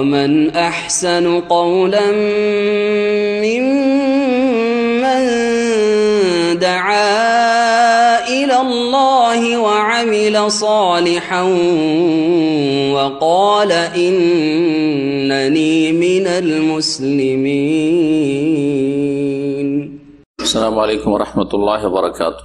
ومن أحسن قولا ممن دعا إلى الله وعمل صالحا وقال إنني من المسلمين. السلام عليكم ورحمة الله وبركاته.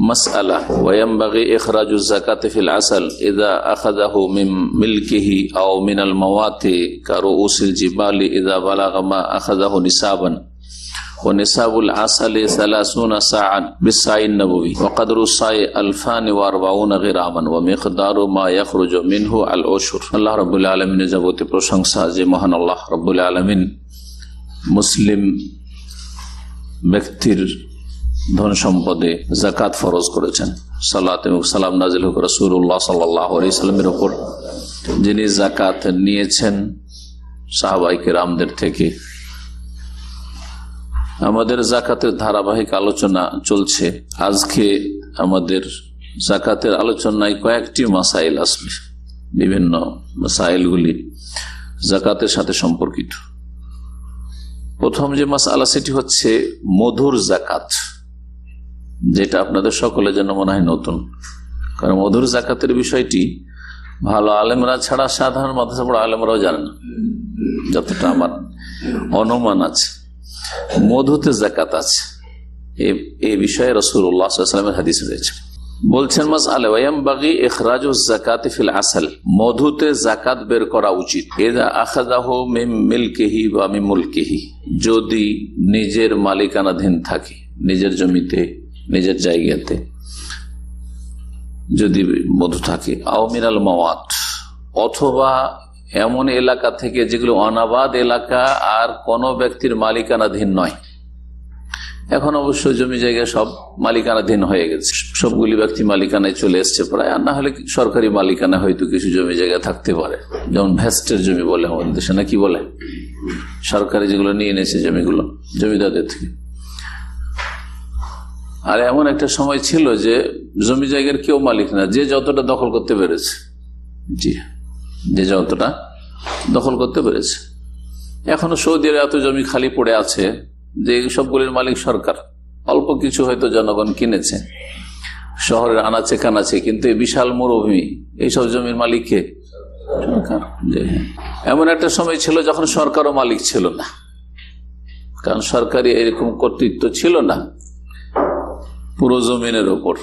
مسألة وينبغي إخراج الزكاة في العسل إذا أخذه من ملكه أو من الموات كرؤوس الجبال إذا بلغ ما أخذه نسابا ونساب العسل ثلاثون ساعا بالسعي النبوي وقدر السعي ألفان وأربعون غراما ومقدار ما يخرج منه العشر الله رب العالمين جبوتي প্রশংসা যে মহান আল্লাহ রব্বুল আলমিন মুসলিম ব্যক্তির ধন সম্পদে জাকাত ফরজ করেছেন। সালাত এবং সালাম নাজিল হুক রসুল্লাহ সাল্লামের ওপর যিনি জাকাত নিয়েছেন সাহবাইকে রামদের থেকে। আমাদের জাকাতের ধারাবাহিক আলোচনা চলছে। আজকে আমাদের জাকাতের আলোচনায় কয়েকটি মাসাইল আসবে। বিভিন্ন মাসাইলগুলি জাকাতের সাথে সম্পর্কিত। প্রথম যে মাসালা, সেটি হচ্ছে মধুর জাকাত যেটা আপনাদের সকলের জন্য মনে হয় নতুন। কারণ মধুর জাকাতের বিষয়টি ভালো আলেমরা ছাড়া সাধারণ মাদ্রাসা পড়া আলেমরাও জানে না। যতটা আমার অনুমান আছে। মধুতে জাকাত আছে। এই বিষয়ে রসুল্লাহামের হাদিস রয়েছে। বলছেন, মাস আলম বাগি এখরাজ জাকাত ফিল আসাল। মধুতে জাকাত বের করা উচিত। মিলকেহি বা মিমুলকেহি যদি নিজের মালিকানাধীন থাকে, নিজের জমিতে নিজের জায়গাতে যদি মধু থাকে। আওমিনাল মাওয়াত, অথবা এমন এলাকা থেকে যেগুলো অনাবাদ এলাকা আর কোনো ব্যক্তির মালিকানাধীন নয়। এখন অবশ্য জমি জায়গা সব মালিকানাধীন হয়ে গেছে। সবগুলি ব্যক্তি মালিকানায় চলে এসছে প্রায়, আর না হলে সরকারি মালিকানা হয়তো কিছু জমি জায়গা থাকতে পারে। যেমন ভ্যাস্টের জমি বলে আমাদের দেশে, না কি বলে? সরকারি যেগুলো নিয়ে এনেছে জমিগুলো, জমিদারদের থেকে। আর এমন একটা সময় ছিল যে জমি জায়গার কেউ মালিক না, যে যতটা দখল করতে পেরেছে। জি, যে যতটা দখল করতে পেরেছে। এখনও সৌদি আরবে এত জমি খালি পড়ে আছে যে সবগুলির মালিক সরকার। অল্প কিছু হয়তো জনগণ কিনেছে, শহরের আনাচে কানাচে, কিন্তু এই বিশাল মরুভূমি, এইসব জমির মালিককে সরকার। এমন একটা সময় ছিল যখন সরকারও মালিক ছিল না। কারণ সরকারি এরকম কর্তৃত্ব ছিল না। পুরো জমিনের ওপর।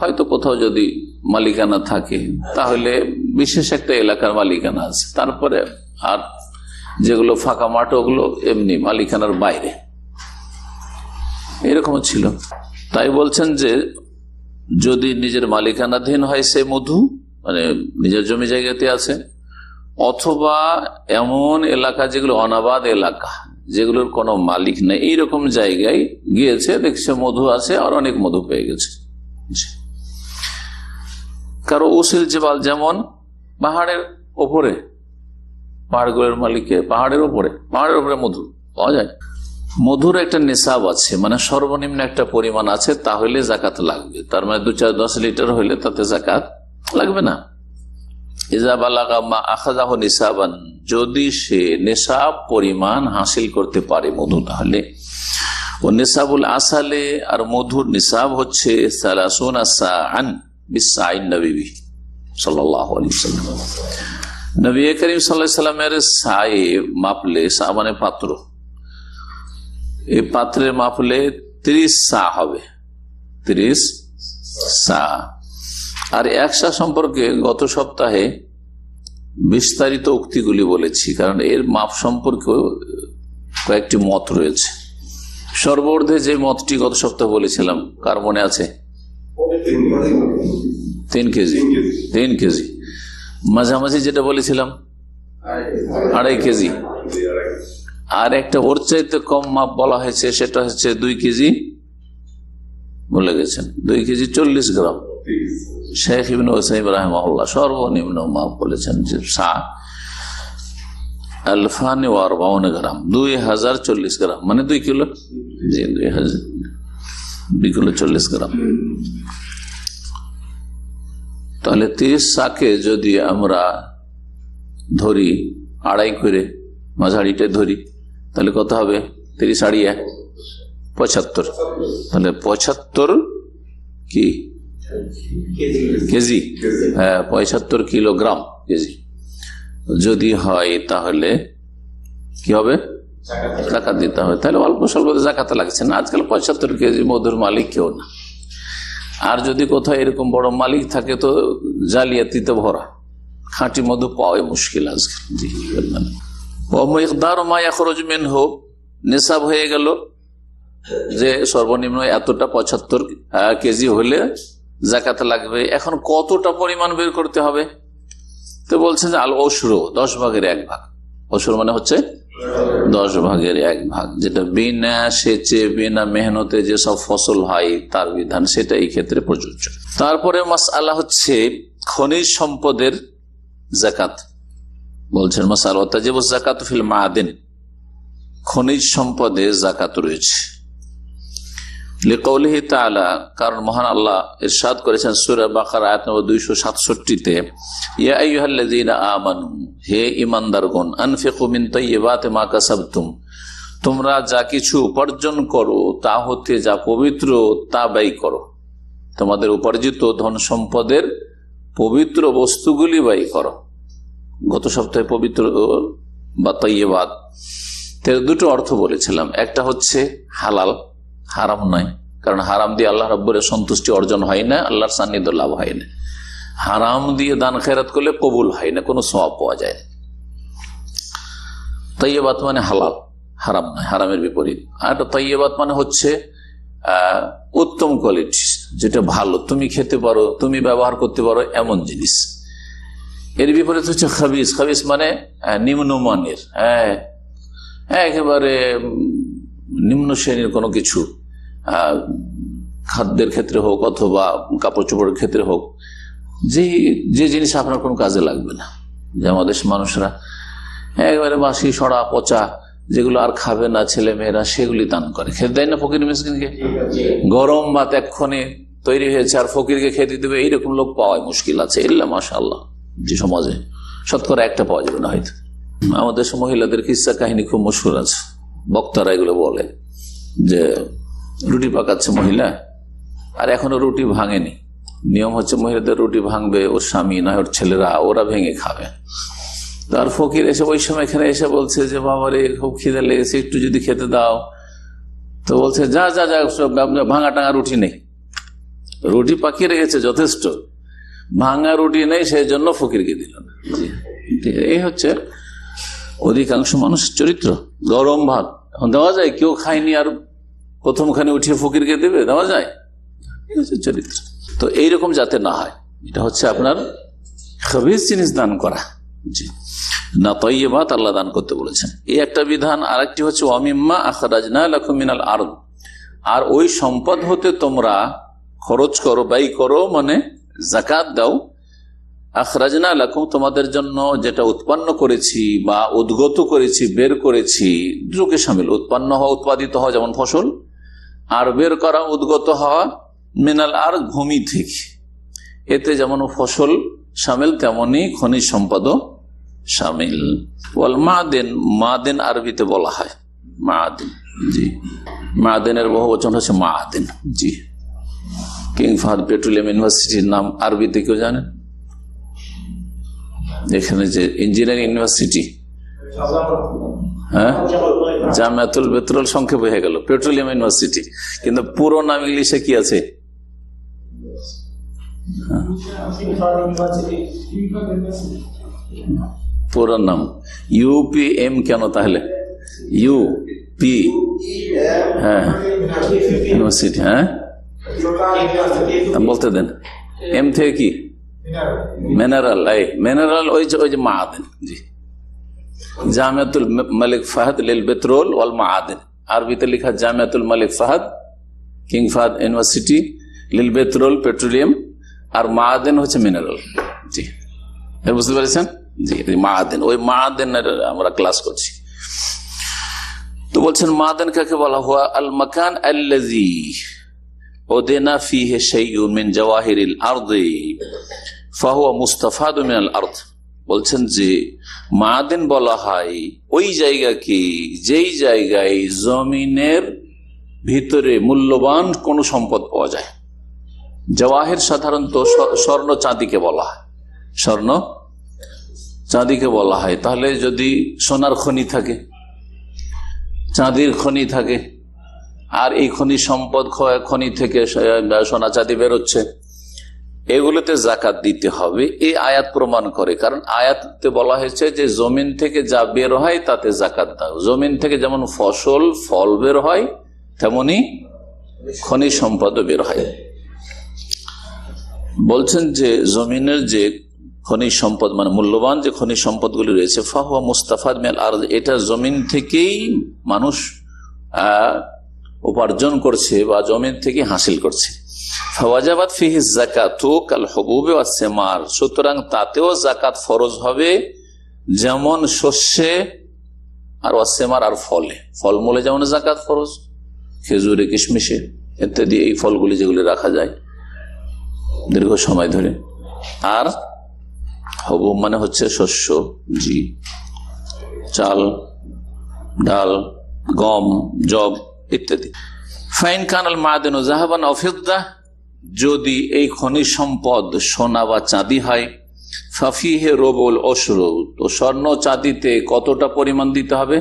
হয়তো কোথাও যদি মালিকানা থাকে, তাহলে বিশেষ একটা এলাকার মালিকানা আছে। তারপরে আর যেগুলো ফাঁকা মাঠ, ওগুলো এমনি মালিকানার বাইরে। এরকম ছিল। তাই বলছেন যে, যদি নিজের মালিকানাধীন হয় সে মধু মানে নিজের জমি জায়গাতে আছে, অথবা এমন এলাকা যেগুলো অনাবাদ এলাকা যেগুলোর কোনো মালিক নেই। এইরকম জায়গায় গিয়েছে, দেখছে মধু আছে আর অনেক মধু পেয়ে গেছে। কারও উসিল জেবাল যেমন পাহাড়ের ওপরে, পাহাড়গুলোর মালিকে, পাহাড়ের ওপরে পাহাড়ের ওপরে মধু পাওয়া যায়। মধুর একটা নেশাব আছে মানে সর্বনিম্ন একটা পরিমাণ আছে, তাহলে জাকাত লাগবে। তার মানে দু চার দশ লিটার হইলে তাতে জাকাত লাগবে না। যদি সে নেশাব পরিমাণ হাসিল করতে পারে মধু, তাহলে। ও নেশাবুল আসালে, আর মধুর নিসাব হচ্ছে নবী করিম সাল্লামের সায়ে মাপলে, সা মানে পাত্র এই পাত্রের মাপলে ত্রিশ সা হবে। ত্রিশ সা। আর একসা সম্পর্কে গত সপ্তাহে বিস্তারিত উক্তিগুলি বলেছি কারণ এর মাপ সম্পর্কে কয়েকটি মত রয়েছে। সর্বর্ধে যে মতটি গত সপ্তাহ বলেছিলাম কার মনে আছে? তিন কেজি। তিন কেজি। মাঝামাঝি যেটা বলেছিলাম আড়াই কেজি। আর একটা ওর চাইতে কম মাপ বলা হয়েছে সেটা হচ্ছে দুই কেজি। বলে গেছেন। দুই কেজি চল্লিশ গ্রাম। শেখ ইবিন ওসাইম রাহমাল্লাহ সর্বনিম্ন মাপ বলেছেন যে সা আলফানি ওয়ার বাউন গ্রাম, দুই হাজার চল্লিশ গ্রাম। মানে দুই কিলো? জি, দুই হাজার, দুই কিলো চল্লিশ গ্রাম। তাহলে তিরিশ শাকে যদি আমরা ধরি, আড়াই করে মাঝাড়িটা ধরি, তাহলে কত হবে? তিরিশ আড়িয়া পঁচাত্তর। তাহলে পঁচাত্তর কি? কেজি হ্যাঁ পঁচাত্তর কিলোগ্রাম কেজি। যদি হয় তাহলে কি হবে? জাকাত দিতে হবে। তাহলে অল্প স্বল্প জাকাতে লাগছে না। আজকাল পঁচাত্তর কেজি মধুর মালিক কেউ না। আর যদি কোথাও এরকম বড় মালিক থাকে তো জালিয়াতিতে ভরা। খাঁটি মধু পাওয়াই মুশকিল আজকে ইকদার মায়া মেন হোক নেশাব হয়ে গেল যে সর্বনিম্ন এতটা পঁচাত্তর কেজি হলে জাকাত লাগবে। এখন কতটা পরিমাণ বের করতে হবে? তো বলছেন যে আল অসুর দশ ভাগের এক ভাগ। অসুর মানে হচ্ছে দশ ভাগের এক ভাগ। যেটা বিনা সেচে, বিনা মেহনতে যেসব ফসল হয়, তার বিধান সেটা এই ক্ষেত্রে প্রযোজ্য। তারপরে মাস আল্লাহ হচ্ছে খনিজ সম্পদের জাকাত বলছেন মাসাল জাকাত ফিল মাদিন খনিজ সম্পদে জাকাত রয়েছে। লিকৌলিহি তালা কারণ মহান আল্লাহ ইরশাদ করেছেন সুরা বাকার, আয়াত নম্বর দুইশো সাতষট্টিতে আমানু, হে ইমানদারগণ আনফিকু মিন তৈবাতে মা কাসাবতুম, তোমরা যা কিছু উপার্জন করো তা হতে যা পবিত্র তা ব্যয় করো। তোমাদের উপার্জিত ধন সম্পদের পবিত্র বস্তুগুলি ব্যয় করো। গত সপ্তাহে পবিত্র বা তৈবাদ দুটো অর্থ বলেছিলাম। একটা হচ্ছে হালাল হারাম নয়। কারণ হারাম দিয়ে আল্লাহ রব্বরের সন্তুষ্টি অর্জন হয় না, আল্লাহর সান্নিধ্য লাভ হয় না। হারাম দিয়ে দান খেরাত করলে কবুল হয় না, কোনো সব পাওয়া যায় না। তৈবাত মানে হালাল, হারাম নয়, হারামের বিপরীত। আর তৈবাত মানে হচ্ছে উত্তম কোয়ালিটি যেটা ভালো, তুমি খেতে পারো, তুমি ব্যবহার করতে পারো, এমন জিনিস। এর বিপরীত হচ্ছে খাবিস খাবিস মানে নিম্নমানের হ্যাঁ একেবারে নিম্ন শ্রেণির কোনো কিছু। খাদ্যের ক্ষেত্রে হোক অথবা কাপড় চোপড়ের ক্ষেত্রে হোক, যে যে জিনিস আপনার কোনো কাজে লাগবে না। যে আমাদের মানুষরা একবারে বাসি সরা পচা, যেগুলো আর খাবে না ছেলে মেয়েরা সেগুলি দান করে। খেতে দেয় না ফকির মিসকিনকে? গরম ভাত এক্ষণে তৈরি হয়েছে আর ফকিরকে খেতে দেবে এইরকম লোক পাওয়াই মুশকিল আছে এল্লা মাসা আল্লাহ যে সমাজে শতকরা একটা পাওয়া যাবে না হয়তো। আমাদের মহিলাদের কিসা কাহিনী খুব মশুর আছে। বক্তারা এগুলো বলে যে রুটি পাকাচ্ছে মহিলা। আর এখনও রুটি ভাঙেনি। নিয়ম হচ্ছে মহিলাদের রুটি ভাঙবে, ওর স্বামী না ওর ছেলেরা, ওরা ভেঙে খাবে। তার ফকির এসে ওই সময় এখানে এসে বলছে যে বাবারে খুব খিদে লেগেছে, একটু যদি খেতে দাও। তো বলছে, যা যা যা, সব ভাঙা টাঙা রুটি নেই। রুটি পাকিয়ে রেখেছে যথেষ্ট। ভাঙা রুটি নেই, সেই জন্য ফকিরকে দিল এই হচ্ছে অধিকাংশ মানুষের চরিত্র। গরম ভাত। এখন দেওয়া যায়, কেউ খায়নি আর প্রথমখানে উঠিয়ে ফকিরকে দেবে দেওয়া যায়। চরিত্র তো এইরকম যাতে না হয়। এটা হচ্ছে আপনার খবিজ জিনিস দান করা। জি। না তৈবাত আল্লাহ দান করতে বলেছেন। এই একটা বিধান আর একটি হচ্ছে অমিম্মা আখরাজ না লক্ষমিনাল আরব আর ওই সম্পদ হতে তোমরা খরচ করো, ব্যয় করো মানে জাকাত দাও। আখরাজনা লাকুম, তোমাদের জন্য যেটা উৎপন্ন করেছি বা উদ্গত করেছি, বের করেছি দুটোকে সামিল। উৎপন্ন হওয়া, উৎপাদিত হওয়া, যেমন ফসল আর বের করা উদ্গত হওয়া মিনাল আর ভূমি থেকে। এতে যেমন ফসল সামিল, তেমনি খনিজ সম্পদ সামিল। বল মাদেন মাদেন আরবিতে বলা হয়। মাদিন জি। মাদেনের বহু বচন হচ্ছে মাদেন জি। কিং ফাহাদ পেট্রোলিয়াম ইউনিভার্সিটির নাম আরবিতে কেউ জানেন এখানে যে ইঞ্জিনিয়ারিং ইউনিভার্সিটি হ্যাঁ? জামিয়াতুল পেট্রোল সংক্ষেপ হয়ে গেল। Petroleum university. কিন্তু পুরো নাম ইংলিশে কি আছে? পুরো নাম। ইউপি এম কেন তাহলে? ইউ পি হ্যাঁ। ইউনিভার্সিটি হ্যাঁ? বলতে দেন। এম থেকে কি? মিনারেল এই মিনারেল ওই যে ওই যে মাহাদেন জি। জামিয়াতুল মালিক ফাহাদ লিল পেট্রোল ওয়াল মাআদিন। আরবিতে লেখা জামিয়াতুল মালিক ফাহাদ, কিং ফাহাদ ইউনিভার্সিটি, লিল পেট্রোল পেট্রোলিয়াম, আর মাআদিন হচ্ছে মিনারেল। জি। বুঝতে পেরেছেন? জি মাআদিন, ওই মাআদিনের আমরা ক্লাস করছি। তো বলছেন মাদান কাকে বলা হুয়া? আল মাকান আল্লাজি ওদেনা ফিহে মিন জাওয়াহিরিল আরদি, ফাহুয়া মুস্তাফাদ মিনাল আরদ। বলছেন যে, মাদেন বলা হয়, ওই জায়গা কি যেই জায়গায় জমিনের ভিতরে মূল্যবান কোন সম্পদ পাওয়া যায়। জওয়াহের সাধারণত স্বর্ণ চাঁদিকে বলা হয়। স্বর্ণ চাঁদিকে বলা হয়। তাহলে যদি সোনার খনি থাকে, চাঁদির খনি থাকে, আর এই খনি সম্পদ খনি থেকে সোনা চাঁদি বেরোচ্ছে এগুলোতে জাকাত দিতে হবে, এই আয়াত প্রমাণ করে। কারণ আয়াতে বলা হয়েছে যে, জমিন থেকে যা বের হয় তাতে জাকাত দাও। জমিন থেকে যেমন ফসল, ফল বের হয়, তেমনি খনি সম্পদ বের হয়। বলছেন যে, জমিনের যে খনিজ সম্পদ মানে মূল্যবান যে খনিজ সম্পদগুলি রয়েছে, ফাহুয়া মুস্তাফাদ মেল আর এটা জমিন থেকেই মানুষ উপার্জন করছে বা জমিন থেকে হাসিল করছে। ফওয়াজাবাদ ফিহিস জাকাত কাল হবুবে সেমার। সুতরাং তাতেও জাকাত ফরজ হবে, যেমন শস্যে আর অসেমার আর ফলে। ফলমূলে যেমন জাকাত ফরজ, খেজুরে, কিশমিশে ইত্যাদি এই ফলগুলি যেগুলি রাখা যায় দীর্ঘ সময় ধরে। আর হবু মানে হচ্ছে শস্য জি চাল, ডাল, গম জব ইত্যাদি। ফাইন কানাল মাদেন জাহাবান অফিদ্দা যদি এই খনিজ সম্পদ সোনা বা চাঁদি হয়, ফাফিহে রোবল অসর তো স্বর্ণ চাঁদিতে কতটা পরিমাণ দিতে হবে?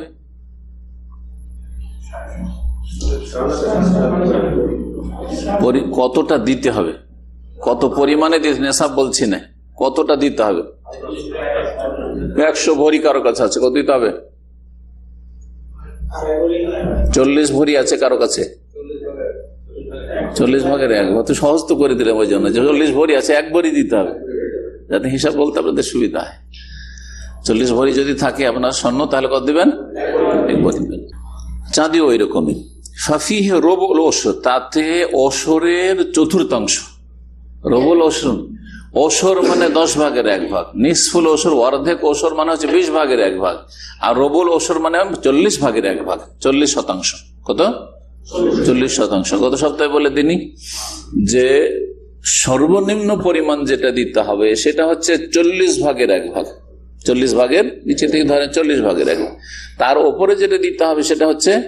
কতটা দিতে হবে? কত পরিমাণে নেশাব বলছি না, কতটা দিতে হবে? একশো ভরি কারও কাছে আছে, কত দিতে হবে? চল্লিশ ভরি আছে কারও কাছে। চল্লিশ ভাগের এক। তো সহজ তো করে দিলাম ওই জন্য। যে চল্লিশ ভরি আছে, এক ভরি দিতে হবে। যাতে হিসাব বলতে আপনাদের সুবিধা হয়। চল্লিশ ভরি যদি থাকে আপনার স্বর্ণ, তাহলে কত দেবেন? এক ভরি দিবেন। চাঁদিও ওই রকমই ফাফিহে রোবল ওসর, তাতে ওসরের চতুর্থাংশ রবুল ওসর ওসর মানে দশ ভাগের এক ভাগ। নিসফুল ওসর, অর্ধেক ওসর মানে হচ্ছে বিশ ভাগের এক ভাগ। আর রবুল ওসর মানে চল্লিশ ভাগের এক ভাগ, চল্লিশ শতাংশ। কত? চল্লিশ শতাংশ। গত সপ্তাহে বলে দিনই যে সর্বনিম্ন পরিমাণ যেটা দিতে হবে, সেটা হচ্ছে চল্লিশ ভাগের এক ভাগ। চল্লিশ ভাগের নিচে থেকে ধরেন চল্লিশ ভাগের এক ভাগ। তার ওপরে যেটা দিতে হবে, সেটা হচ্ছে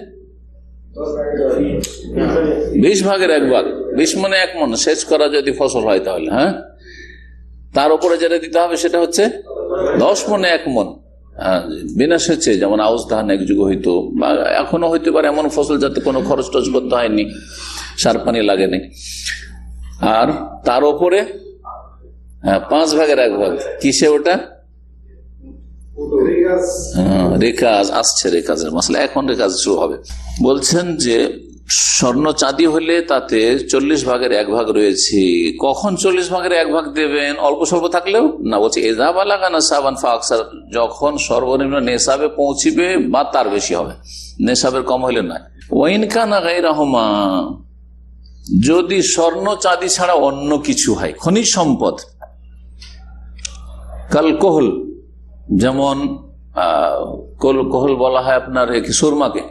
বিশ ভাগের এক ভাগ। বিশ মনে এক মন। সেচ করা যদি ফসল হয় তাহলে হ্যাঁ? তার উপরে যেটা দিতে হবে, সেটা হচ্ছে দশ মনে এক মন। বিনা সেচে যেমন আউস ধান এক যুগ হইতো বা এখনও হইতে পারে এমন ফসল যাতে কোনো খরচ টরচ করতে হয়নি সার পানি লাগেনি আর তার ওপরে হ্যাঁ পাঁচ ভাগের এক ভাগ কিসে ওটা? রেখাজ আসছে রেখাজের মশলা এখন রেখাজ শুরু হবে। বলছেন যে স্বর্ণ চাঁদি হলে তাতে চল্লিশ ভাগের এক ভাগ রয়েছে। কখন চল্লিশ ভাগের এক ভাগ দেবেন? অল্প স্বল্প থাকলেও? না, বলছে এজাবা লাগানা সাবান ফাকসার যখন সর্বনিম্ন নেশাবে পৌঁছিবে বা তার বেশি হবে। নেশাবের কম হলে না ওয়াইন কানা গাই রহমা যদি স্বর্ণ চাঁদি ছাড়া অন্য কিছু হয়, খনিজ সম্পদ, কালকোহল, যেমন কোহল বলা হয় আপনার সুরমাকে।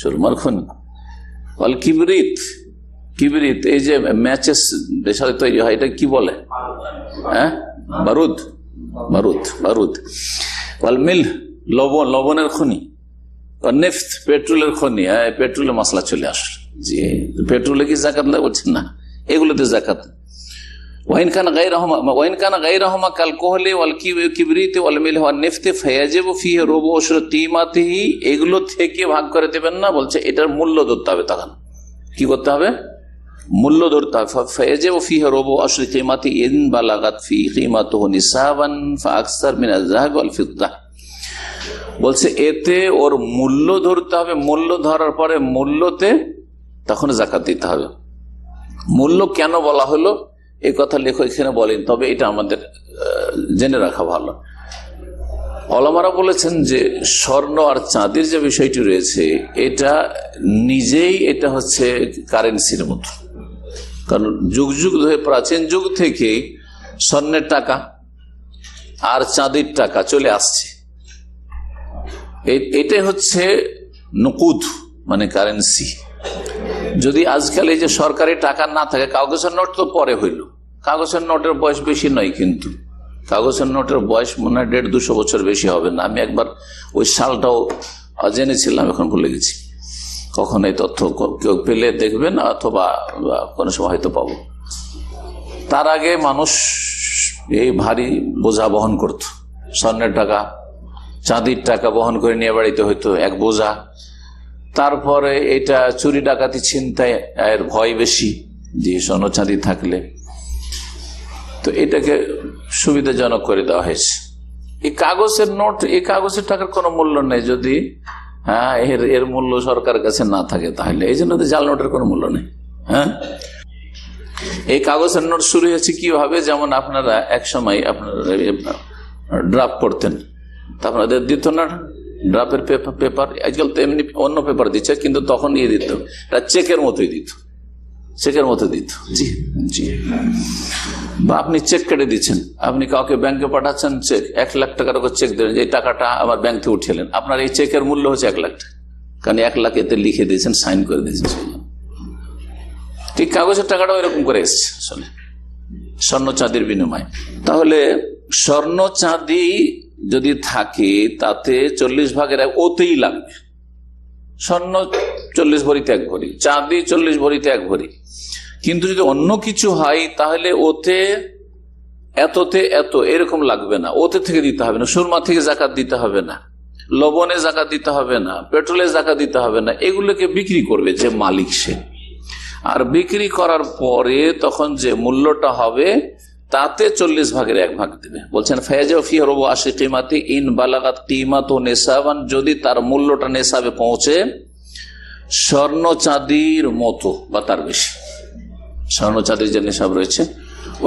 সুরমার খনি। বল কিবরিত কিবরিত, এই যে ম্যাচেস দেশে তৈরি হয়, এটা কি বলে? হ্যাঁ? বারুদ? বারুদ বারুদ। বল মিল, লবণ, লবণের খনি নেফট পেট্রোলের খনি হ্যাঁ পেট্রোলের মশলা চলে আসলো। জি, পেট্রোলে কি জাকাত লাগছে না? এগুলোতে জাকাত। গাই গাই কাল কোহলে ওয়াল কিবরিতে ওয়াল মিল হওয়া নেফতে ফি রোব এগুলো থেকে ভাগ করে দেবেন না, বলছে এটার মূল্য ধরতে হবে তখন। কি করতে হবে? মূল্য ধরতে হবে। ফি রোব ইন বলছে এতে ওর মূল্য ধরতে হবে। মূল্য ধরার পরে মূল্যতে তখন জাকাত দিতে হবে। মূল্য কেন বলা হলো? এই কথা লেখক এখানে বলেন, তবে এটা আমাদের জেনে রাখা ভালো। অলমারা বলেছেন যে স্বর্ণ আর চাঁদের যে বিষয়টি রয়েছে, এটা নিজেই এটা হচ্ছে কারেন্সির মতো। কারণ যুগ যুগ ধরে প্রাচীন যুগ থেকে স্বর্ণের টাকা আর চাঁদের টাকা চলে আসছে। এটাই হচ্ছে নকুদ মানে কারেন্সি যদি আজকাল এই যে সরকারি টাকা না থাকে, কাগজের নোট তো পরে হইল। কাগজের নোটের বয়স বেশি নয় কিন্তু। কাগজের নোটের বয়স মনে হয় দেড় দুশো বছর বেশি হবে না। আমি একবার ওই সালটাও জেনেছিলাম, এখন ভুলে গেছি। কখন এই তথ্য কেউ পেলে দেখবেন, অথবা কোনো সময় হয়তো পাবো। তার আগে মানুষ এই ভারী বোঝা বহন করত। স্বর্ণের টাকা, চাঁদির টাকা বহন করে নিয়ে বাড়িতে হইতো। এক বোঝা তারপরে এটা চুরি ডাকাতি চিন্তায় এর ভয় বেশি, যে স্বর্ণ চাঁদি থাকলে। তো এটাকে সুবিধাজনক করে দেওয়া হয়েছে। এই কাগজের নোট, এই কাগজের টাকার কোনো মূল্য নেই যদি হ্যাঁ এর এর মূল্য সরকারের কাছে না থাকে, তাহলে এই জন্য জাল নোটের কোনো মূল্য নেই হ্যাঁ? এই কাগজের নোট শুরু হয়েছে কীভাবে? যেমন আপনারা এক সময় আপনারা ড্রাফট করতেন তা আপনাদের দিত না? ড্রাফের পেপার, আজকাল তো এমনি অন্য পেপার দিচ্ছে, কিন্তু তখন ইয়ে দিত। চেকের মতোই দিত। চেকের মতো দিত। জি জি। বা আপনি চেক কেটে দিচ্ছেন। আপনি কাউকে ব্যাংকে পাঠাচ্ছেন চেক, এক লাখ টাকার ওপর চেক দেবেন যে টাকাটা আমার ব্যাংক থেকে উঠেলেন আপনার এই চেকের মূল্য হচ্ছে এক লাখ টাকা। কারণ এক লাখ এতে লিখে দিয়েছেন, সাইন করে দিয়েছেন ঠিক কাগজের টাকাটা এরকম করে এসছে আসলে। স্বর্ণ চাঁদির বিনিময়। তাহলে স্বর্ণ চাঁদি যদি থাকে, তাতে চল্লিশ ভাগের এক ওতেই লাগবে। স্বর্ণ চল্লিশ ভরিতে এক ভরি, চাঁদি চল্লিশ ভরিতে এক ভরি। কিন্তু যদি অন্য কিছু হয়, তাহলে ওতে এততে এত এরকম লাগবে না। ওতে থেকে দিতে হবে না। সুরমা থেকে জাকাত দিতে হবে না। লবণে জাকাত দিতে হবে না। পেট্রোলে জাকাত দিতে হবে না। এগুলোকে বিক্রি করবে যে মালিক সে। আর বিক্রি করার পরে তখন যে মূল্যটা হবে তাতে চল্লিশ ভাগের এক ভাগ দেবে। বলছেন রবু আশি কিমাতি ইন বালাগাত কিমাত ও নেশাবান যদি তার মূল্যটা নেশাবে পৌঁছে, স্বর্ণ চাঁদির মতো বা তার বেশি। স্বর্ণ চাঁদির যে নেশাব রয়েছে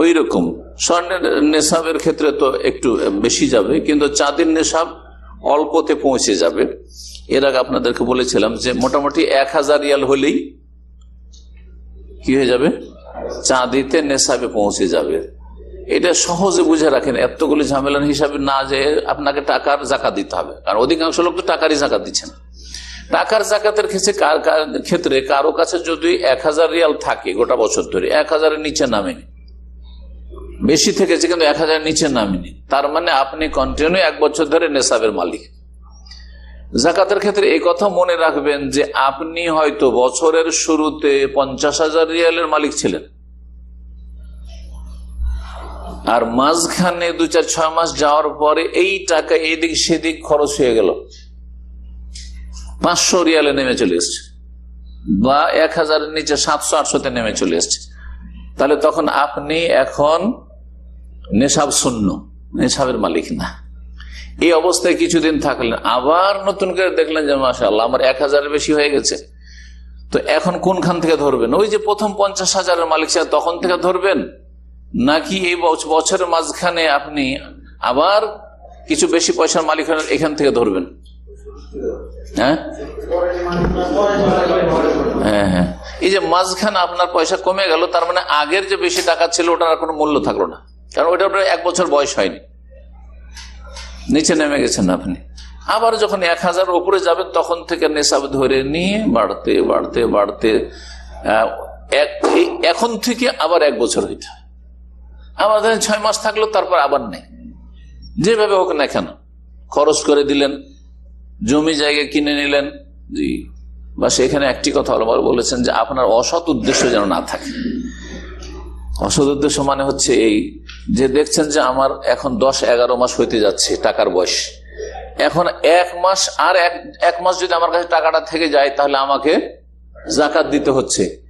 ওই রকম স্বর্ণের নেশাবের ক্ষেত্রে তো একটু বেশি যাবে, কিন্তু চাঁদির নেশাব অল্পতে পৌঁছে যাবে। এর আগে আপনাদেরকে বলেছিলাম যে মোটামুটি এক হাজার রিয়াল হলেই কি হয়ে যাবে? চাঁদিতে নেশাবে পৌঁছে যাবে। এটা সহজে বুঝে রাখেন, এতগুলি ঝামেলার হিসাবে না যে আপনাকে টাকার জাকাত দিতে হবে। কারণ অধিকাংশ লোক তো টাকারই জাকাত দিচ্ছেন টাকার জাকাতের ক্ষেত্রে ক্ষেত্রে কারও কাছে যদি এক হাজার রিয়াল থাকে গোটা বছর ধরে, এক হাজারের নিচে নামেনি। বেশি থেকেছে কিন্তু এক হাজারের নিচে নামেনি। তার মানে আপনি কন্টিনিউ এক বছর ধরে নেশাবের মালিক। জাকাতের ক্ষেত্রে এই কথা মনে রাখবেন যে আপনি হয়তো বছরের শুরুতে পঞ্চাশ হাজার রিয়ালের মালিক ছিলেন। আর মাঝখানে দু চার ছয় মাস যাওয়ার পরে এই টাকা এদিক সেদিক খরচ হয়ে গেল। পাঁচশো রিয়ালে নেমে চলে এসছে। বা এক হাজারের নিচে সাতশো আটশোতে নেমে চলে এসছে। তাহলে তখন আপনি এখন নেশাব শূন্য, নেশাবের মালিক না। এই অবস্থায় কিছুদিন থাকলেন, আবার নতুন করে দেখলেন যে মাসা আল্লাহ আমার এক হাজারের বেশি হয়ে গেছে। তো এখন কোনখান থেকে ধরবেন? ওই যে প্রথম পঞ্চাশ হাজারের মালিক ছিল তখন থেকে ধরবেন? নাকি এই বছরের মাঝখানে আপনি আবার কিছু বেশি পয়সার মালিক এখান থেকে ধরবেন? হ্যাঁ? হ্যাঁ হ্যাঁ। এই যে মাঝখানে আপনার পয়সা কমে গেল, তার মানে আগের যে বেশি টাকা ছিল, ওটার কোনো মূল্য থাকল না। কারণ ওইটা ওটা এক বছর বয়স হয়নি। নিচে নেমে গেছেন আপনি। আবার যখন এক হাজার উপরে যাবেন, তখন থেকে নেশাব ধরে নিয়ে বাড়তে বাড়তে বাড়তে এখন থেকে আবার এক বছর হইতে হয়। ধরেন ছয় মাস থাকল, তারপর আবার নেই। যেভাবে হোক না কেন। খরচ করে দিলেন, জমি জায়গা কিনে নিলেন, জি। বা সেখানে একটি কথা বলেছেন যে, আপনার অসৎ উদ্দেশ্য যেন না থাকে। অসৎ উদ্দেশ্য মানে হচ্ছে এই যে দেখছেন যে আমার এখন দশ এগারো মাস হইতে যাচ্ছে টাকার বয়স। এখন এক মাস আর এক মাস যদি আমার কাছে টাকাটা থেকে যায়, তাহলে আমাকে জাকাত দিতে হচ্ছে।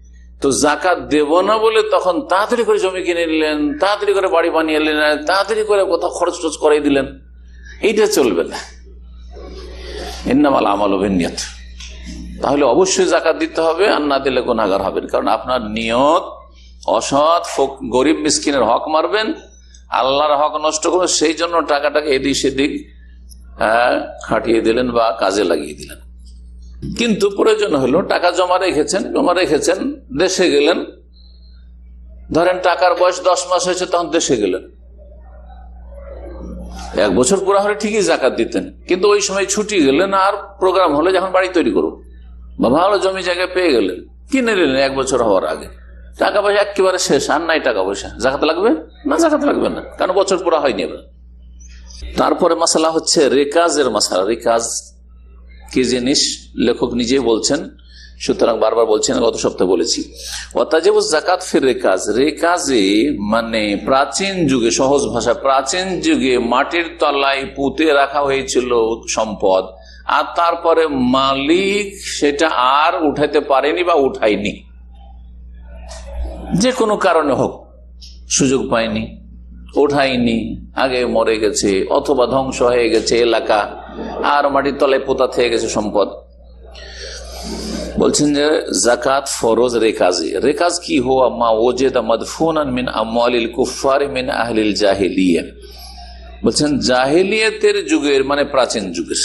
তো জাকাত দেব না বলে তখন তাড়াতাড়ি করে জমি কিনে নিলেন তাড়াতাড়ি করে বাড়ি বানিয়ে নিলেন তাড়াতাড়ি করে কোথাও খরচ টরচ করাই দিলেন। এইটা চলবে না। এন্নামাল আমাল অভিনিয়ত তাহলে অবশ্যই জাকাত দিতে হবে আর না দিলে গুণাগার হবেন। কারণ আপনার নিয়ত অসৎ গরিব মিসকিনের হক মারবেন আল্লাহর হক নষ্ট করবেন সেই জন্য টাকাটাকে এদিক সেদিক আহ, খাটিয়ে দিলেন বা কাজে লাগিয়ে দিলেন। কিন্তু প্রয়োজন হলো টাকা জমা রেখেছেন জমা রেখেছেন, দেশে গেলেন। ধরেন টাকার বয়স দশ মাস হয়েছে, তখন দেশে গেলেন। এক বছর পুরো হলে ঠিকই জাকাত দিতেন। কিন্তু ওই সময় ছুটি গেলেন আর প্রোগ্রাম হলে যখন বাড়ি তৈরি করব বা ভালো জমি জায়গায় পেয়ে গেলেন, কিনে নিলেন এক বছর হওয়ার আগে। টাকা পয়সা একেবারে শেষ, আর নাই টাকা পয়সা। জাকাত লাগবে? না, জাকাত লাগবে না, কারণ বছর পুরো হয়নি তারপরে মশলা হচ্ছে রেকাজের মশলা, রেকাজ কি জিনিস লেখক নিজেই বলছেন? সুতরাং বারবার বলছেন, গত সপ্তাহে বলেছি। জাকাত ফির রেকাজ। রেকাজে মানে প্রাচীন যুগে, সহজ ভাষা প্রাচীন যুগে মাটির তলায় পুঁতে রাখা হয়েছিল সম্পদ, আর তারপরে মালিক সেটা আর উঠাইতে পারেনি বা উঠায়নি। যে কোনো কারণে হোক, সুযোগ পায়নি ওঠায়নি আগে মরে গেছে, অথবা ধ্বংস হয়ে গেছে এলাকা। আর মাটির তলায় পোতা থেকে গেছে সম্পদ। বলছেন যে জাকাত ফরজ রেকাজি। রেকাজ কি হো আম্মা ওজেদ মদফুন মিন আমালিল কুফার মিন আহলিল জাহিলিয়া। বলছেন, জাহিলিয়াতের যুগের মানে প্রাচীন যুগের।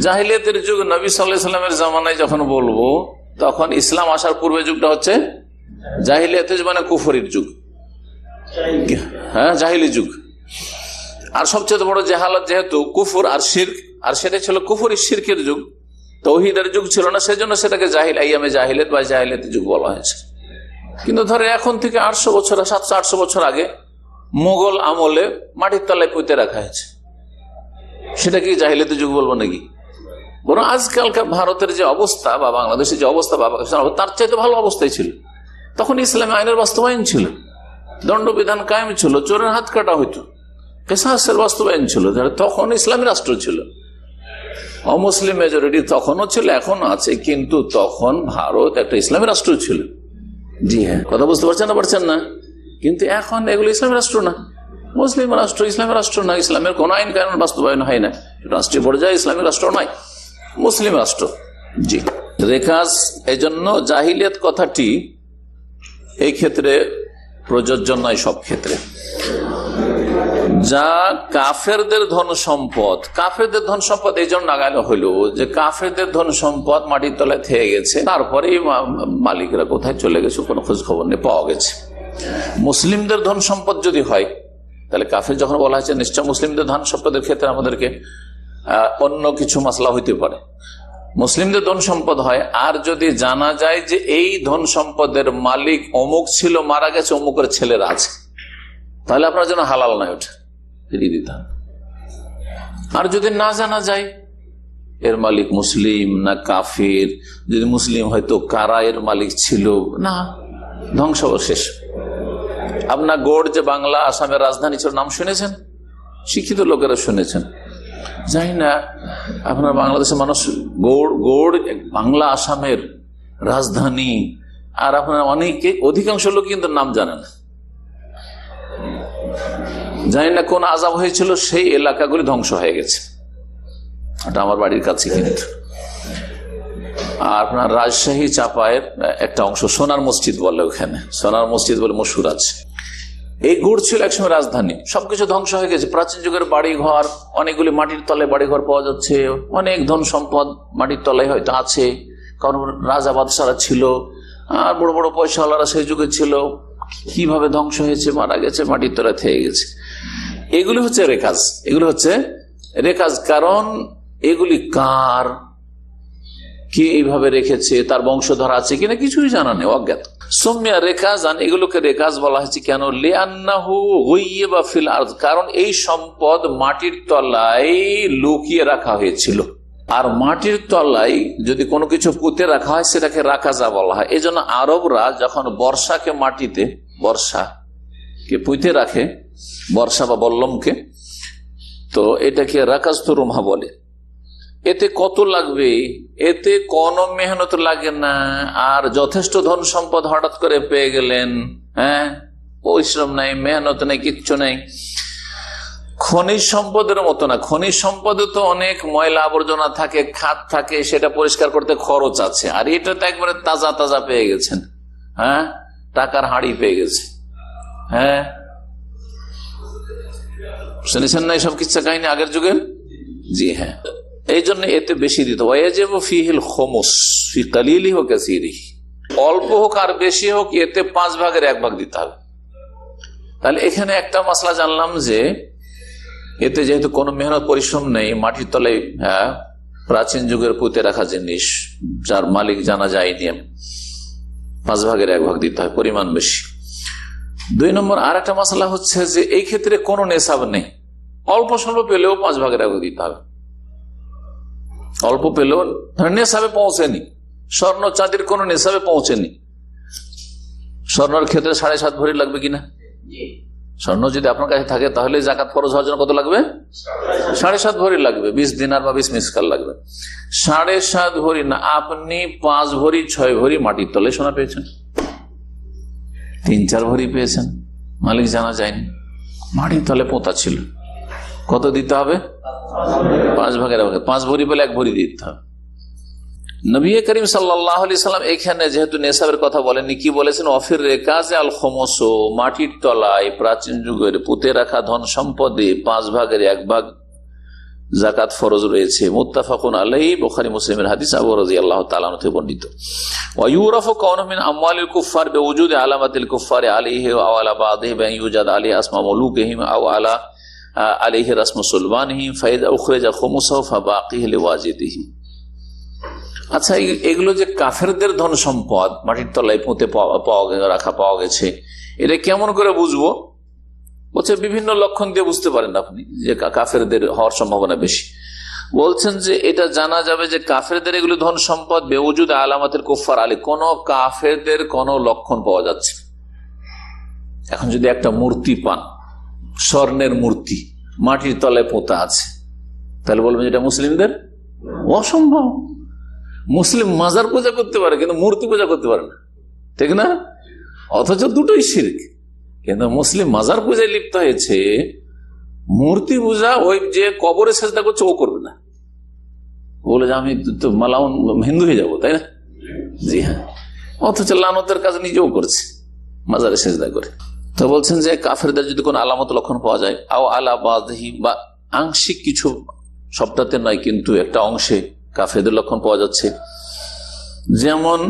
জাহিলিয়াতের যুগ নবী সাল্লাহ সাল্লামের জামানায় যখন বলব, তখন ইসলাম আসার পূর্বে যুগটা হচ্ছে জাহিলিয়াতের মানে কুফরির যুগ। হ্যাঁ জাহিলি যুগ। আর সবচেয়ে বড় জেহালত যেহেতু কুফুর আর শির্ক, আর সেটা ছিল কুফুরি শির্কের যুগ, তৌহিদের যুগ ছিল না, সেজন্য সেটাকে জাহিল, আইয়ামে জাহিলেত বা জাহিলের যুগ বলা হয়েছে। কিন্তু ধরে এখন থেকে আটশো বছর, সাতশো, আটশো বছর আগে মোগল আমলে মাটির তলায় পুঁতে রাখা হয়েছে। সেটা কি জাহিলেতে যুগ বলব নাকি? বরং আজকালকার ভারতের যে অবস্থা বা বাংলাদেশের যে অবস্থা বা পাকিস্তান তার চাইতে ভালো অবস্থায় ছিল। তখন ইসলামী আইনের বাস্তবায়ন ছিল। দণ্ডবিধান কায়েম ছিল, চোরের হাত কাটা হইতো। কেসাসের বাস্তবায়ন ছিল তখন ইসলামী রাষ্ট্র ছিল। অমুসলিম মেজরিটি তখনও ছিল এখনও আছে কিন্তু তখন ভারত একটা ইসলামী রাষ্ট্র ছিল। জি হ্যাঁ। কথা বুঝতে পারছেন না পারছেন না? কিন্তু এখন এগুলো ইসলামী রাষ্ট্র না। মুসলিম রাষ্ট্র ইসলামী রাষ্ট্র না ইসলামের কোন আইন কানুন বাস্তবায়ন হয় না। রাষ্ট্রীয় পর্যায়ে ইসলামী রাষ্ট্র নয় মুসলিম রাষ্ট্র। জি। রেখাজ এজন্য জাহিলিয়াত কথাটি এই ক্ষেত্রে প্রযোজ্য নয় সব ক্ষেত্রে। যা কাফেরদের ধন সম্পদ। কাফেরদের ধন সম্পদ এই জন্য নাগালে হইল যে কাফেরদের ধন সম্পদ মাটির তলায় থেকে গেছে। তারপরে মালিকরা কোথায় চলে গেছে কোনো খোঁজ খবর নেই, পাওয়া গেছে। মুসলিমদের ধন সম্পদ যদি হয়, তাহলে কাফের যখন বলা হয়েছে, নিশ্চয় মুসলিমদের ধন সম্পদের ক্ষেত্রে আমাদেরকে অন্য কিছু মাসলা হইতে পারে। মুসলিমদের ধন সম্পদ হয়, আর যদি জানা যায় যে এই ধন সম্পদের মালিক অমুক ছিল, মারা গেছে, অমুকের ছেলেরা আছে, তাহলে আপনার জন্য হালাল নয় ওঠে ফিরিয়ে দিতে হবে আর যদি না জানা যায়, এর মালিক মুসলিম না কাফির, যদি মুসলিম হয়তো কারা এর মালিক ছিল, না ধ্বংস শেষ আপনার গোড় যে বাংলা, আসামের রাজধানী ছিল, নাম শুনেছেন? শিক্ষিত লোকেরা শুনেছেন। জানি না, আপনার বাংলাদেশের মানুষ গৌড় গৌড়, বাংলা, আসামের রাজধানী, আর আপনার অনেকে, অধিকাংশ লোক কিন্তু নাম জানে না। জানি না কোন আজাব হয়েছিল, সেই এলাকাগুলি ধ্বংস হয়ে গেছে। ওটা আমার বাড়ির কাছে কিন্তু। আর আপনার রাজশাহী চাপায়ের একটা অংশ, সোনার মসজিদ বলে ওখানে। সোনার মসজিদ বলে মশুর আছে। এই গুড় ছিল একসময় রাজধানী। সবকিছু ধ্বংস হয়ে গেছে। প্রাচীন যুগের বাড়ি ঘর অনেকগুলি মাটির তলায় বাড়ি ঘর পাওয়া যাচ্ছে। অনেক ধন সম্পদ মাটির তলায় হয়তো আছে। কারণ রাজা বাদশারা ছিল। আর বড় বড় পয়সাওয়ালারা সেই যুগে ছিল। কীভাবে ধ্বংস হয়েছে, মারা গেছে, মাটির তলায় থেকে গেছে। এগুলি হচ্ছে রেখাজ। এগুলি হচ্ছে রেখাজ। কারণ এগুলি কার? কে এইভাবে রেখেছে? তার বংশধর আছে কিনা কিছুই জানা নেই, অজ্ঞাত। সৌম্যা রেখাজান, এগুলোকে রেখাজ বলা হয়েছে কেন? লিয়ান্নাহু বা ফিল আর কারণ এই সম্পদ মাটির তলায় লুকিয়ে রাখা হয়েছিল। আর মাটির তলায় যদি কোনো কিছু পুঁতে রাখা হয়, সেটাকে রাখাজা বলা হয়। এই জন্য আরবরা যখন বর্ষাকে মাটিতে বর্ষা কে পুঁতে রাখে বর্ষা বা বল্লমকে, তো এটাকে রাকাস্তরুমা বলে। এতে কত লাগবে? এতে কোন মেহনত লাগে না। আর যথেষ্ট ধন সম্পদ হঠাৎ করে পেয়ে গেলেন হ্যাঁ? পরিশ্রম নাই, মেহনত নেই, কিচ্ছু নেই। খনিজ সম্পদের মতো না। খনিজ সম্পদে তো অনেক ময়লা আবর্জনা থাকে খাত থাকে, সেটা পরিষ্কার করতে খরচ আছে। আর এটা তো একবারে তাজা তাজা পেয়ে গেছেন হ্যাঁ? টাকার হাড়ি পেয়ে গেছে হ্যাঁ? শুনেছেন না এইসব কিচ্ছা কাহিনী আগের যুগের? জি হ্যাঁ। এই জন্য এতে বেশি দিতে ফি হোক অল্প হোক আর বেশি হোক, এতে পাঁচ ভাগের এক ভাগ দিতে হবে। তাহলে এখানে একটা মশলা জানলাম যে, এতে যেহেতু কোনো মেহনত পরিশ্রম নেই, মাটির তলে হ্যাঁ প্রাচীন যুগের পুঁতে রাখা জিনিস, যার মালিক জানা যায়নি পাঁচ ভাগের এক ভাগ দিতে হয়, পরিমাণ বেশি। দুই নম্বর আর একটা মশলা হচ্ছে যে এই ক্ষেত্রে কোনো নেশাব নেই। অল্প স্বল্প পেলেও পাঁচ ভাগের ভাগ দিতে হবে। অল্প পেলেও নেশাবে পৌঁছেনি। স্বর্ণ চাঁদির কোন নেশাবে পৌঁছেনি। স্বর্ণের ক্ষেত্রে সাড়ে সাত ভরি লাগবে কিনা? স্বর্ণ যদি আপনার কাছে থাকে তাহলে জাকাত খরচ হওয়ার জন্য কত লাগবে? সাড়ে সাত ভরি লাগবে। বিশ দিনার বা বিশ মিসকাল লাগবে। সাড়ে সাত ভরি না আপনি পাঁচ ভরি ছয় ভরি মাটির তলে সোনা পেয়েছেন। তিন চার ভরি পেয়েছেন। মালিক জানা যায়নি। মাটির তলে পোতা ছিল। কত দিতে হবে? পাঁচ ভাগের ভাগে। পাঁচ ভরি পেলে এক ভরি দিতে হবে। নবী করিম সাল্লাম এখানে যেহেতু নেশাবের কথা বলেননি, কি বলেছেন? অফির রেকাজে আল খমস, মাটির তলায় প্রাচীন যুগের পুঁতে রাখা ধন সম্পদে পাঁচ ভাগের এক ভাগ জাকাত ফরজ রয়েছে। মুত্তাফাকুন আলাই বোখারি, মুসলিমের হাদিস আবু রাজি আল্লাহ তালান থেকে বর্ণিত। ওয়ুরফ কৌনমিন আমালিল কুফার বে উজুদ আলামাতিল কুফার আলিহে আওয়ালা বাদে বে ইউজাদ আলী আসমা মলুকহিম আও আলা আলিহে রাসমা সুলবানহিম ফাইদ উখরেজা খমুসাহ ফা বাকিহ লিওয়াজিদিহিম আচ্ছা এগুলো যে কাফেরদের ধন সম্পদ মাটির তলায় পুঁতে পাওয়া, রাখা পাওয়া গেছে, এটা কেমন করে বুঝব? বলছে বিভিন্ন লক্ষণ দিয়ে বুঝতে পারেন আপনি যে কাফেরদের হওয়ার সম্ভাবনা বেশি। বলছেন যে এটা জানা যাবে যে কাফেরদের এগুলো ধন সম্পদ বেউজুদ আলামাতের কুফার আলী, কোন কাফেরদের কোন লক্ষণ পাওয়া যাচ্ছে এখন যদি একটা মূর্তি পান, স্বর্ণের মূর্তি, মাটির তলায় পোতা আছে, তাহলে বলবেন এটা মুসলিমদের? অসম্ভব। মুসলিম মাজার পূজা করতে পারে, কিন্তু মূর্তি পূজা করতে পারে না। ঠিক না? অথচ দুটোই শির্ক। কিন্তু মুসলিম মাজার পূজায় লিপ্ত হয়েছে, মূর্তি পূজা ওই যে কবরে চেষ্টা করছে, ও করবে না। বলে যে আমি তো মালাউন হিন্দু হয়ে যাব, তাই না? জি হ্যাঁ। অথচ লানতের কাজ নিজেও করছে, মাজারে সেজদা করে। তো বলছেন যে কাফেরদের যদি কোন আলামত লক্ষণ পাওয়া যায়, আও আলা বা আংশিক কিছু সবটাতে নয়, কিন্তু একটা অংশে কাফেরদের লক্ষণ পাওয়া যাচ্ছে। যেমন